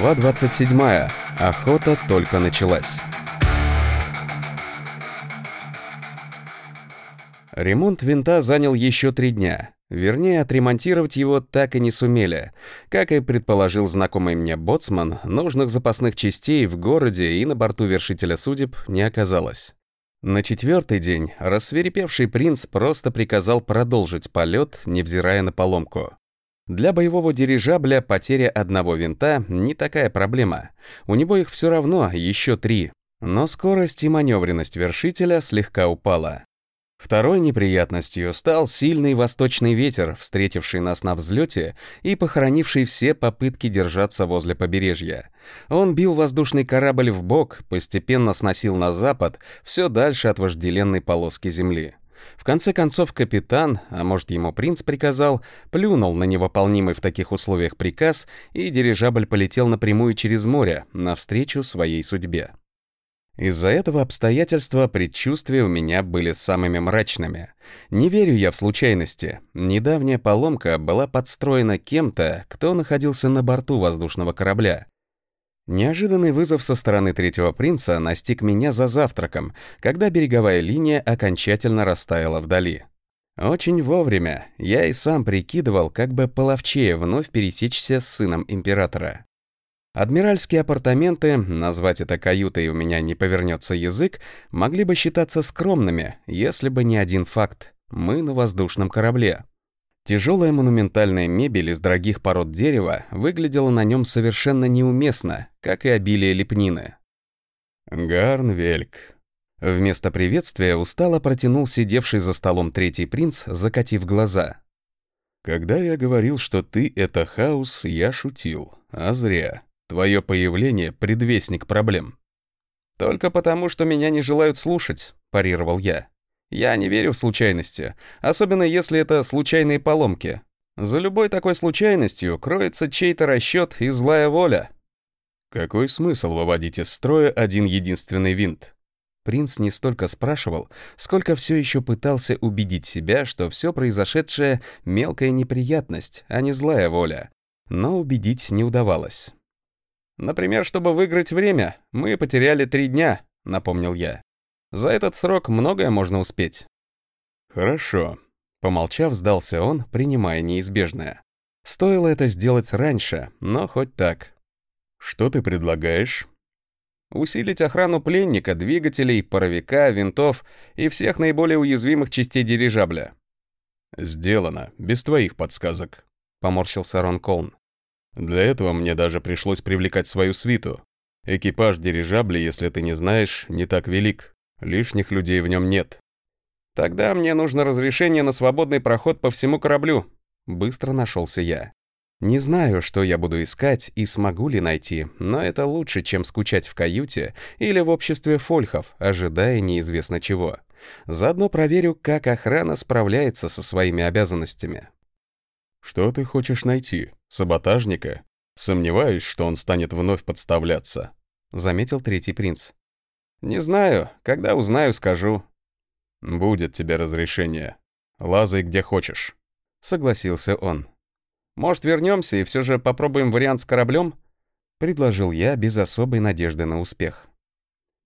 Глава 27. Охота только началась. Ремонт винта занял еще три дня. Вернее, отремонтировать его так и не сумели. Как и предположил знакомый мне боцман, нужных запасных частей в городе и на борту вершителя судеб не оказалось. На четвертый день рассверепевший принц просто приказал продолжить полет, невзирая на поломку. Для боевого дирижабля потеря одного винта не такая проблема. У него их все равно еще три. Но скорость и маневренность вершителя слегка упала. Второй неприятностью стал сильный восточный ветер, встретивший нас на взлете и похоронивший все попытки держаться возле побережья. Он бил воздушный корабль в бок, постепенно сносил на запад, все дальше от вожделенной полоски земли. В конце концов капитан, а может ему принц приказал, плюнул на невыполнимый в таких условиях приказ, и дирижабль полетел напрямую через море, навстречу своей судьбе. Из-за этого обстоятельства предчувствия у меня были самыми мрачными. Не верю я в случайности. Недавняя поломка была подстроена кем-то, кто находился на борту воздушного корабля. Неожиданный вызов со стороны третьего принца настиг меня за завтраком, когда береговая линия окончательно растаяла вдали. Очень вовремя я и сам прикидывал, как бы половчее вновь пересечься с сыном императора. Адмиральские апартаменты, назвать это каютой у меня не повернется язык, могли бы считаться скромными, если бы не один факт. Мы на воздушном корабле. Тяжелая монументальная мебель из дорогих пород дерева выглядела на нем совершенно неуместно, как и обилие лепнины. «Гарнвельк». Вместо приветствия устало протянул сидевший за столом третий принц, закатив глаза. «Когда я говорил, что ты — это хаос, я шутил, а зря. Твое появление — предвестник проблем». «Только потому, что меня не желают слушать», — парировал я. «Я не верю в случайности, особенно если это случайные поломки. За любой такой случайностью кроется чей-то расчет и злая воля». Какой смысл выводить из строя один единственный винт? Принц не столько спрашивал, сколько все еще пытался убедить себя, что все произошедшее — мелкая неприятность, а не злая воля. Но убедить не удавалось. Например, чтобы выиграть время, мы потеряли три дня, напомнил я. За этот срок многое можно успеть. Хорошо. Помолчав, сдался он, принимая неизбежное. Стоило это сделать раньше, но хоть так. Что ты предлагаешь? Усилить охрану пленника, двигателей, паровика, винтов и всех наиболее уязвимых частей дирижабля. Сделано, без твоих подсказок, поморщился Рон Колн. Для этого мне даже пришлось привлекать свою свиту. Экипаж дирижабля, если ты не знаешь, не так велик. Лишних людей в нем нет. Тогда мне нужно разрешение на свободный проход по всему кораблю. Быстро нашелся я. Не знаю, что я буду искать и смогу ли найти, но это лучше, чем скучать в каюте или в обществе фольхов, ожидая неизвестно чего. Заодно проверю, как охрана справляется со своими обязанностями. «Что ты хочешь найти? Саботажника? Сомневаюсь, что он станет вновь подставляться», — заметил третий принц. «Не знаю. Когда узнаю, скажу». «Будет тебе разрешение. Лазай где хочешь», — согласился он. «Может, вернемся и все же попробуем вариант с кораблем?» — предложил я без особой надежды на успех.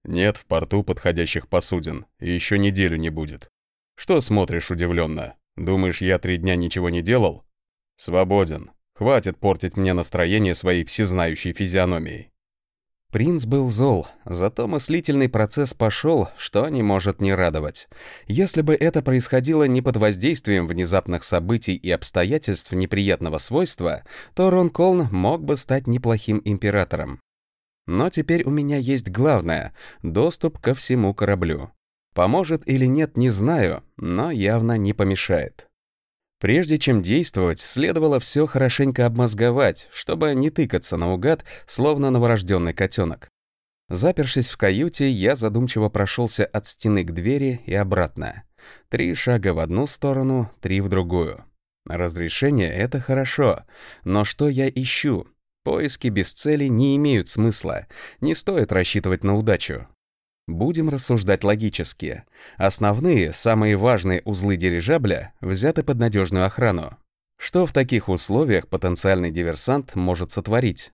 «Нет в порту подходящих посудин, и еще неделю не будет. Что смотришь удивленно? Думаешь, я три дня ничего не делал?» «Свободен. Хватит портить мне настроение своей всезнающей физиономией». Принц был зол, зато мыслительный процесс пошел, что не может не радовать. Если бы это происходило не под воздействием внезапных событий и обстоятельств неприятного свойства, то Рон Колн мог бы стать неплохим императором. Но теперь у меня есть главное — доступ ко всему кораблю. Поможет или нет, не знаю, но явно не помешает. Прежде чем действовать, следовало все хорошенько обмозговать, чтобы не тыкаться наугад, словно новорожденный котенок. Запершись в каюте, я задумчиво прошелся от стены к двери и обратно. Три шага в одну сторону, три в другую. Разрешение — это хорошо, но что я ищу? Поиски без цели не имеют смысла, не стоит рассчитывать на удачу. Будем рассуждать логически. Основные, самые важные узлы дирижабля взяты под надежную охрану. Что в таких условиях потенциальный диверсант может сотворить?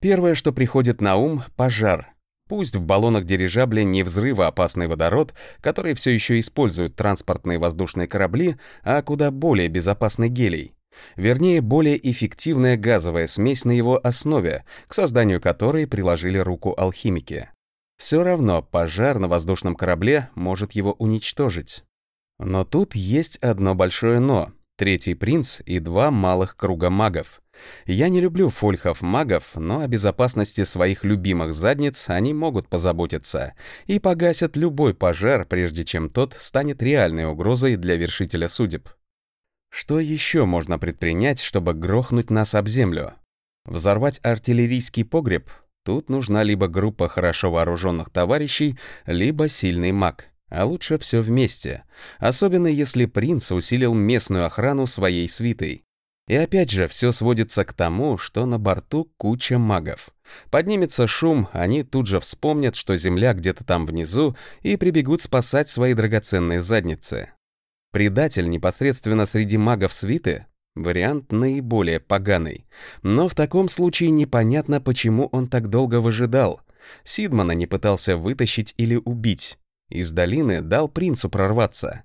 Первое, что приходит на ум — пожар. Пусть в баллонах дирижабля не взрывоопасный водород, который все еще используют транспортные воздушные корабли, а куда более безопасный гелий. Вернее, более эффективная газовая смесь на его основе, к созданию которой приложили руку алхимики. Все равно пожар на воздушном корабле может его уничтожить. Но тут есть одно большое «но». Третий принц и два малых круга магов. Я не люблю фольхов-магов, но о безопасности своих любимых задниц они могут позаботиться и погасят любой пожар, прежде чем тот станет реальной угрозой для вершителя судеб. Что еще можно предпринять, чтобы грохнуть нас об землю? Взорвать артиллерийский погреб? Тут нужна либо группа хорошо вооруженных товарищей, либо сильный маг. А лучше все вместе, особенно если принц усилил местную охрану своей свитой. И опять же, все сводится к тому, что на борту куча магов. Поднимется шум, они тут же вспомнят, что Земля где-то там внизу, и прибегут спасать свои драгоценные задницы. Предатель непосредственно среди магов свиты — вариант наиболее поганый. Но в таком случае непонятно, почему он так долго выжидал. Сидмана не пытался вытащить или убить. Из долины дал принцу прорваться.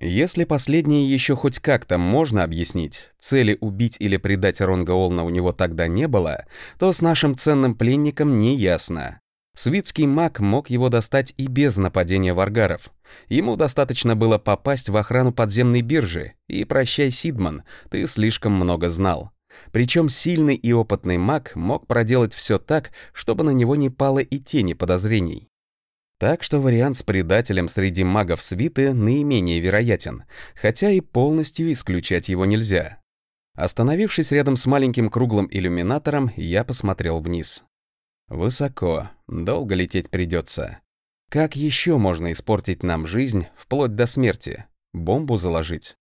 Если последнее еще хоть как-то можно объяснить, цели убить или предать Ронга Олна у него тогда не было, то с нашим ценным пленником не ясно. Свитский маг мог его достать и без нападения варгаров. Ему достаточно было попасть в охрану подземной биржи, и прощай, Сидман, ты слишком много знал. Причем сильный и опытный маг мог проделать все так, чтобы на него не пало и тени подозрений. Так что вариант с предателем среди магов свиты наименее вероятен, хотя и полностью исключать его нельзя. Остановившись рядом с маленьким круглым иллюминатором, я посмотрел вниз. Высоко, долго лететь придется. Как еще можно испортить нам жизнь вплоть до смерти? Бомбу заложить?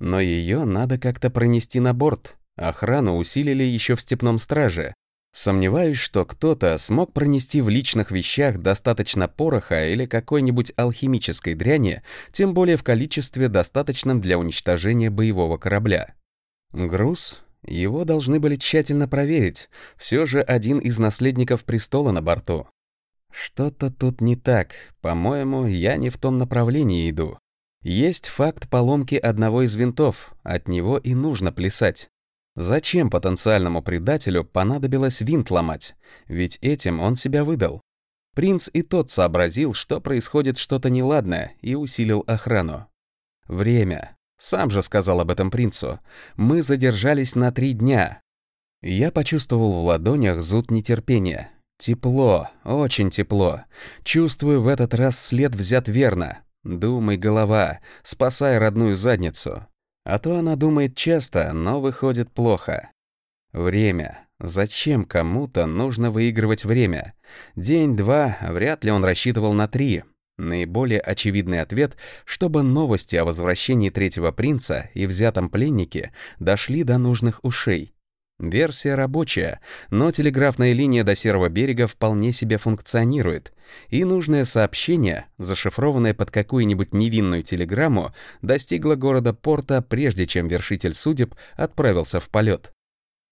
Но ее надо как-то пронести на борт. Охрану усилили еще в степном страже, Сомневаюсь, что кто-то смог пронести в личных вещах достаточно пороха или какой-нибудь алхимической дряни, тем более в количестве, достаточном для уничтожения боевого корабля. Груз? Его должны были тщательно проверить. Все же один из наследников престола на борту. Что-то тут не так. По-моему, я не в том направлении иду. Есть факт поломки одного из винтов, от него и нужно плясать. Зачем потенциальному предателю понадобилось винт ломать? Ведь этим он себя выдал. Принц и тот сообразил, что происходит что-то неладное, и усилил охрану. Время. Сам же сказал об этом принцу. Мы задержались на три дня. Я почувствовал в ладонях зуд нетерпения. Тепло, очень тепло. Чувствую, в этот раз след взят верно. Думай, голова, спасай родную задницу. А то она думает часто, но выходит плохо. Время. Зачем кому-то нужно выигрывать время? День-два, вряд ли он рассчитывал на три. Наиболее очевидный ответ, чтобы новости о возвращении третьего принца и взятом пленнике дошли до нужных ушей. Версия рабочая, но телеграфная линия до Серого берега вполне себе функционирует, и нужное сообщение, зашифрованное под какую-нибудь невинную телеграмму, достигло города Порта, прежде чем вершитель судеб отправился в полет.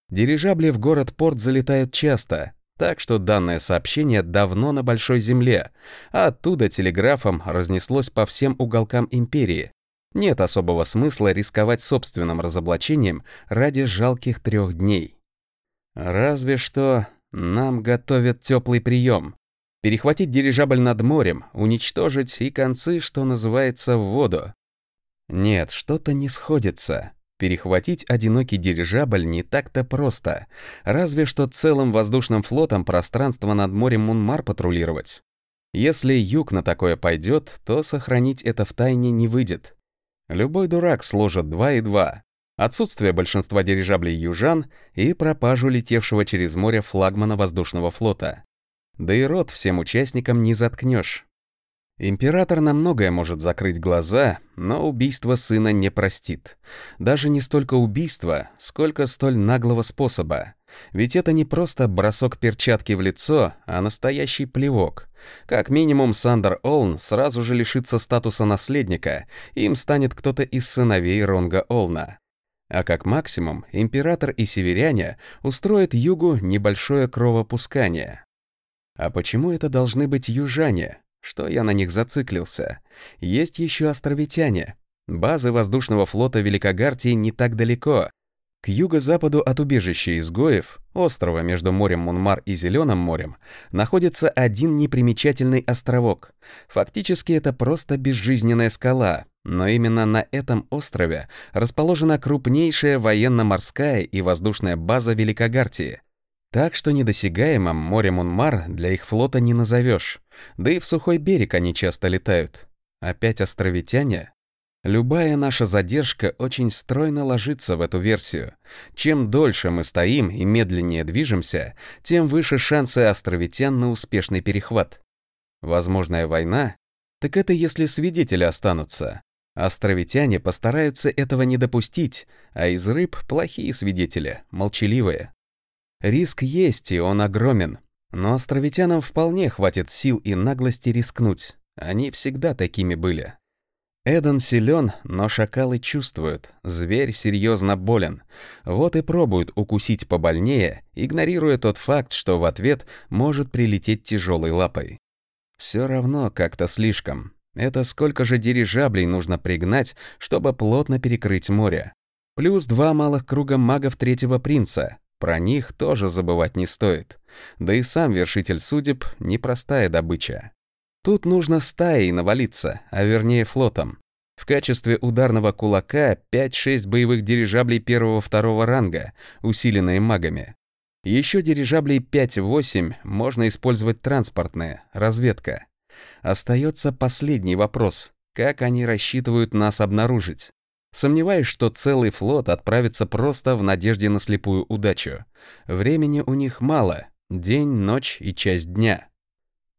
Дирижабли в город-порт залетают часто, так что данное сообщение давно на Большой Земле, а оттуда телеграфом разнеслось по всем уголкам империи, нет особого смысла рисковать собственным разоблачением ради жалких трех дней. Разве что нам готовят теплый прием. Перехватить дирижабль над морем, уничтожить и концы, что называется, в воду. Нет, что-то не сходится. Перехватить одинокий дирижабль не так-то просто. Разве что целым воздушным флотом пространство над морем Мунмар патрулировать. Если юг на такое пойдет, то сохранить это в тайне не выйдет. Любой дурак сложит два и два. Отсутствие большинства дирижаблей южан и пропажу летевшего через море флагмана воздушного флота. Да и рот всем участникам не заткнешь. Император на многое может закрыть глаза, но убийство сына не простит. Даже не столько убийство, сколько столь наглого способа. Ведь это не просто бросок перчатки в лицо, а настоящий плевок. Как минимум, Сандер Олн сразу же лишится статуса наследника, им станет кто-то из сыновей Ронга Олна. А как максимум, император и северяне устроят югу небольшое кровопускание. А почему это должны быть южане? Что я на них зациклился? Есть еще островитяне. Базы воздушного флота Великогартии не так далеко. К юго-западу от убежища изгоев, острова между морем Мунмар и Зеленым морем, находится один непримечательный островок. Фактически это просто безжизненная скала, но именно на этом острове расположена крупнейшая военно-морская и воздушная база Великогартии. Так что недосягаемым море Мунмар для их флота не назовешь. Да и в сухой берег они часто летают. Опять островитяне? Любая наша задержка очень стройно ложится в эту версию. Чем дольше мы стоим и медленнее движемся, тем выше шансы островитян на успешный перехват. Возможная война? Так это если свидетели останутся. Островитяне постараются этого не допустить, а из рыб плохие свидетели, молчаливые. Риск есть, и он огромен. Но островитянам вполне хватит сил и наглости рискнуть. Они всегда такими были. Эден силен, но шакалы чувствуют, зверь серьезно болен. Вот и пробуют укусить побольнее, игнорируя тот факт, что в ответ может прилететь тяжелой лапой. Все равно как-то слишком. Это сколько же дирижаблей нужно пригнать, чтобы плотно перекрыть море. Плюс два малых круга магов третьего принца. Про них тоже забывать не стоит. Да и сам вершитель судеб — непростая добыча. Тут нужно стаей навалиться, а вернее флотом. В качестве ударного кулака 5-6 боевых дирижаблей первого-второго ранга, усиленные магами. Еще дирижаблей 5-8 можно использовать транспортные, разведка. Остается последний вопрос. Как они рассчитывают нас обнаружить? Сомневаюсь, что целый флот отправится просто в надежде на слепую удачу. Времени у них мало. День, ночь и часть дня.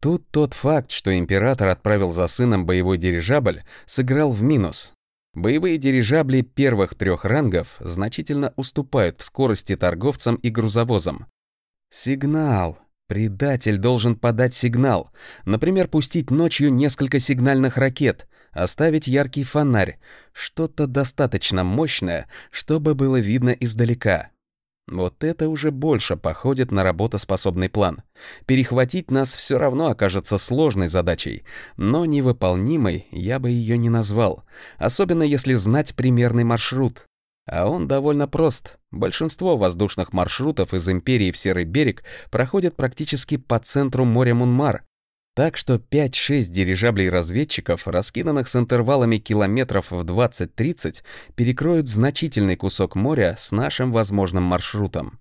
Тут тот факт, что император отправил за сыном боевой дирижабль, сыграл в минус. Боевые дирижабли первых трех рангов значительно уступают в скорости торговцам и грузовозам. Сигнал. Предатель должен подать сигнал, например, пустить ночью несколько сигнальных ракет, оставить яркий фонарь, что-то достаточно мощное, чтобы было видно издалека. Вот это уже больше походит на работоспособный план. Перехватить нас все равно окажется сложной задачей, но невыполнимой я бы ее не назвал, особенно если знать примерный маршрут. А он довольно прост. Большинство воздушных маршрутов из Империи в Серый берег проходят практически по центру моря Мунмар. Так что 5-6 дирижаблей-разведчиков, раскиданных с интервалами километров в 20-30, перекроют значительный кусок моря с нашим возможным маршрутом.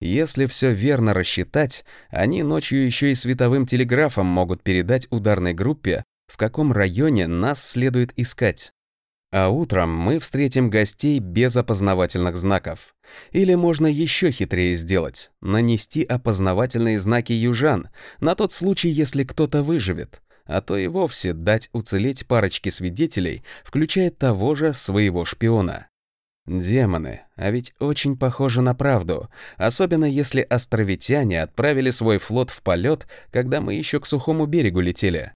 Если все верно рассчитать, они ночью еще и световым телеграфом могут передать ударной группе, в каком районе нас следует искать. А утром мы встретим гостей без опознавательных знаков. Или можно еще хитрее сделать — нанести опознавательные знаки южан, на тот случай, если кто-то выживет, а то и вовсе дать уцелеть парочке свидетелей, включая того же своего шпиона. Демоны, а ведь очень похоже на правду, особенно если островитяне отправили свой флот в полет, когда мы еще к сухому берегу летели.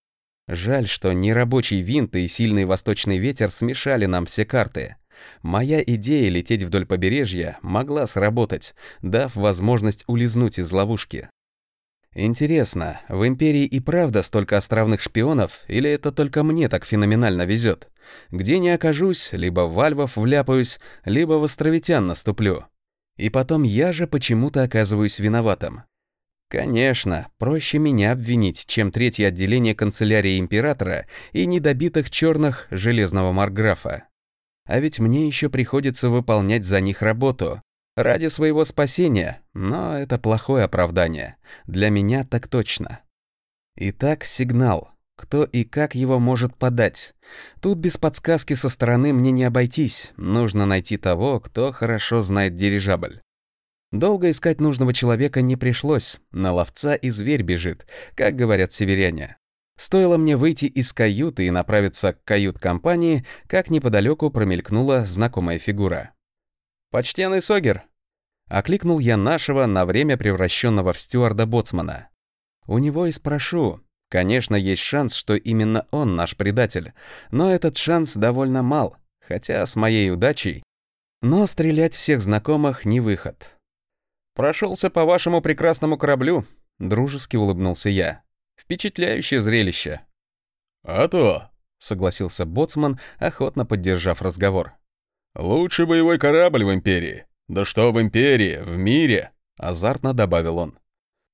Жаль, что нерабочий винт и сильный восточный ветер смешали нам все карты. Моя идея лететь вдоль побережья могла сработать, дав возможность улизнуть из ловушки. Интересно, в Империи и правда столько островных шпионов, или это только мне так феноменально везет? Где не окажусь, либо в Альвов вляпаюсь, либо в островитян наступлю. И потом я же почему-то оказываюсь виноватым. Конечно, проще меня обвинить, чем третье отделение канцелярии императора и недобитых черных железного марграфа. А ведь мне еще приходится выполнять за них работу. Ради своего спасения, но это плохое оправдание. Для меня так точно. Итак, сигнал. Кто и как его может подать? Тут без подсказки со стороны мне не обойтись. Нужно найти того, кто хорошо знает дирижабль. Долго искать нужного человека не пришлось, на ловца и зверь бежит, как говорят северяне. Стоило мне выйти из каюты и направиться к кают-компании, как неподалеку промелькнула знакомая фигура. «Почтенный Согер!» Окликнул я нашего, на время превращенного в стюарда-боцмана. У него и спрошу. Конечно, есть шанс, что именно он наш предатель, но этот шанс довольно мал, хотя с моей удачей Но стрелять всех знакомых не выход. «Прошелся по вашему прекрасному кораблю», — дружески улыбнулся я. «Впечатляющее зрелище». «А то», — согласился Боцман, охотно поддержав разговор. «Лучший боевой корабль в Империи. Да что в Империи, в мире», — азартно добавил он.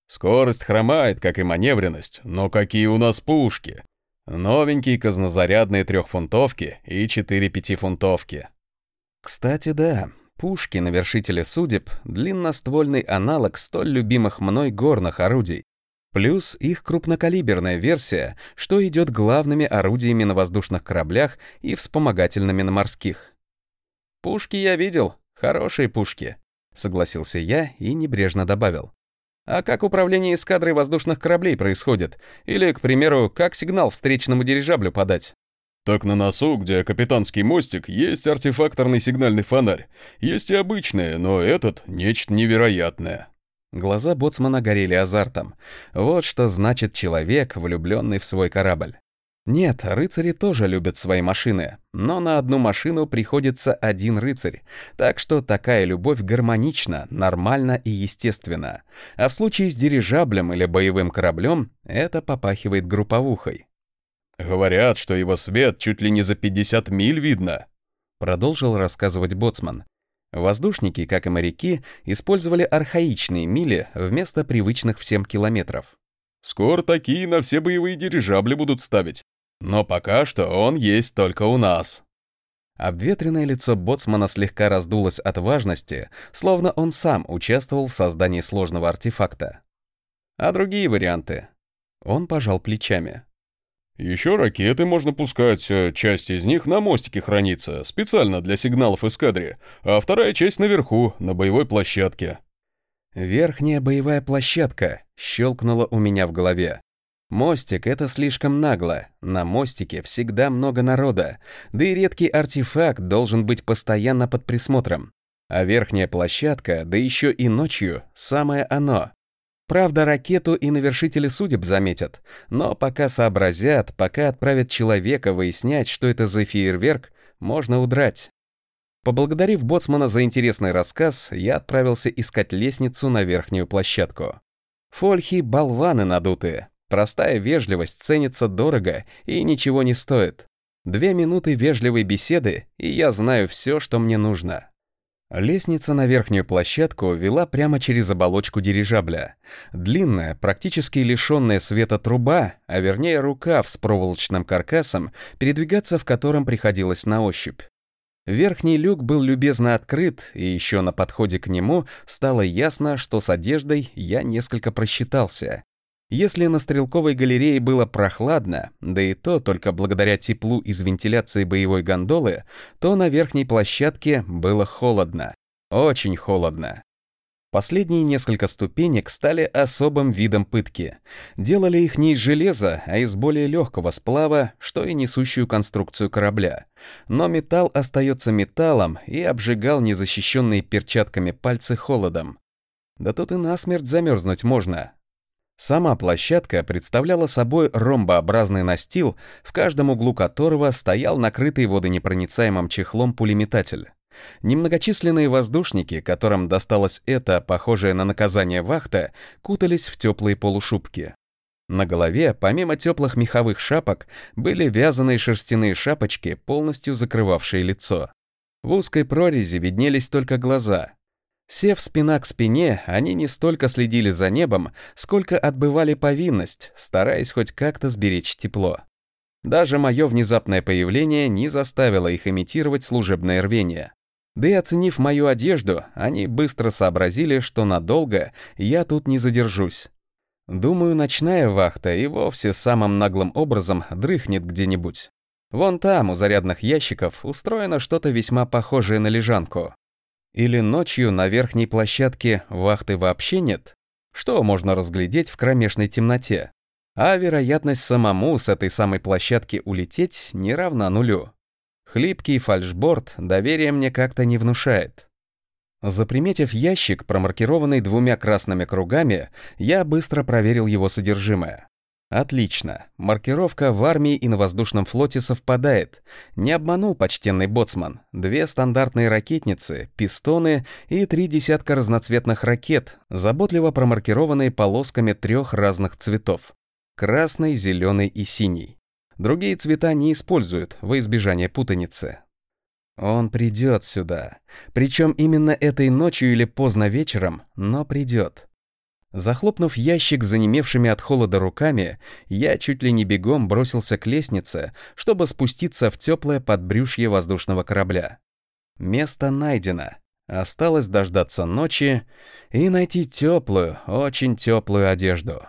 «Скорость хромает, как и маневренность, но какие у нас пушки! Новенькие казнозарядные трехфунтовки и четыре пятифунтовки. Кстати, да, пушки на вершителе судеб — длинноствольный аналог столь любимых мной горных орудий. Плюс их крупнокалиберная версия, что идет главными орудиями на воздушных кораблях и вспомогательными на морских. «Пушки я видел, хорошие пушки», — согласился я и небрежно добавил. А как управление эскадрой воздушных кораблей происходит? Или, к примеру, как сигнал встречному дирижаблю подать? Так на носу, где капитанский мостик, есть артефакторный сигнальный фонарь. Есть и обычные, но этот — нечто невероятное. Глаза боцмана горели азартом. Вот что значит человек, влюбленный в свой корабль. Нет, рыцари тоже любят свои машины, но на одну машину приходится один рыцарь, так что такая любовь гармонична, нормальна и естественна. А в случае с дирижаблем или боевым кораблем это попахивает групповухой. «Говорят, что его свет чуть ли не за 50 миль видно», — продолжил рассказывать Боцман. Воздушники, как и моряки, использовали архаичные мили вместо привычных всем километров. «Скоро такие на все боевые дирижабли будут ставить. Но пока что он есть только у нас». Обветренное лицо боцмана слегка раздулось от важности, словно он сам участвовал в создании сложного артефакта. А другие варианты? Он пожал плечами. Еще ракеты можно пускать, э, часть из них на мостике хранится, специально для сигналов эскадре, а вторая часть наверху, на боевой площадке. Верхняя боевая площадка щелкнула у меня в голове. Мостик — это слишком нагло. На мостике всегда много народа, да и редкий артефакт должен быть постоянно под присмотром. А верхняя площадка, да еще и ночью, самое оно. Правда, ракету и навершители судеб заметят, но пока сообразят, пока отправят человека выяснять, что это за фейерверк, можно удрать. Поблагодарив боцмана за интересный рассказ, я отправился искать лестницу на верхнюю площадку. Фольхи — болваны надутые, Простая вежливость ценится дорого и ничего не стоит. Две минуты вежливой беседы, и я знаю все, что мне нужно. Лестница на верхнюю площадку вела прямо через оболочку дирижабля. Длинная, практически лишенная света труба, а вернее рукав с проволочным каркасом, передвигаться в котором приходилось на ощупь. Верхний люк был любезно открыт, и еще на подходе к нему стало ясно, что с одеждой я несколько просчитался. Если на стрелковой галерее было прохладно, да и то только благодаря теплу из вентиляции боевой гондолы, то на верхней площадке было холодно. Очень холодно. Последние несколько ступенек стали особым видом пытки. Делали их не из железа, а из более легкого сплава, что и несущую конструкцию корабля. Но металл остается металлом и обжигал незащищенные перчатками пальцы холодом. Да тут и насмерть замерзнуть можно, Сама площадка представляла собой ромбообразный настил, в каждом углу которого стоял накрытый водонепроницаемым чехлом пулеметатель. Немногочисленные воздушники, которым досталось это, похожее на наказание вахта, кутались в теплые полушубки. На голове, помимо теплых меховых шапок, были вязаные шерстяные шапочки, полностью закрывавшие лицо. В узкой прорези виднелись только глаза, Сев спина к спине, они не столько следили за небом, сколько отбывали повинность, стараясь хоть как-то сберечь тепло. Даже мое внезапное появление не заставило их имитировать служебное рвение. Да и оценив мою одежду, они быстро сообразили, что надолго я тут не задержусь. Думаю, ночная вахта и вовсе самым наглым образом дрыхнет где-нибудь. Вон там, у зарядных ящиков, устроено что-то весьма похожее на лежанку. Или ночью на верхней площадке вахты вообще нет? Что можно разглядеть в кромешной темноте? А вероятность самому с этой самой площадки улететь не равна нулю. Хлипкий фальшборд доверия мне как-то не внушает. Заприметив ящик, промаркированный двумя красными кругами, я быстро проверил его содержимое. Отлично. Маркировка в армии и на воздушном флоте совпадает. Не обманул почтенный боцман. Две стандартные ракетницы, пистоны и три десятка разноцветных ракет, заботливо промаркированные полосками трех разных цветов. Красный, зеленый и синий. Другие цвета не используют во избежание путаницы. Он придет сюда. Причем именно этой ночью или поздно вечером, но придет. Захлопнув ящик занемевшими от холода руками, я чуть ли не бегом бросился к лестнице, чтобы спуститься в теплое подбрюшье воздушного корабля. Место найдено. Осталось дождаться ночи и найти теплую, очень теплую одежду.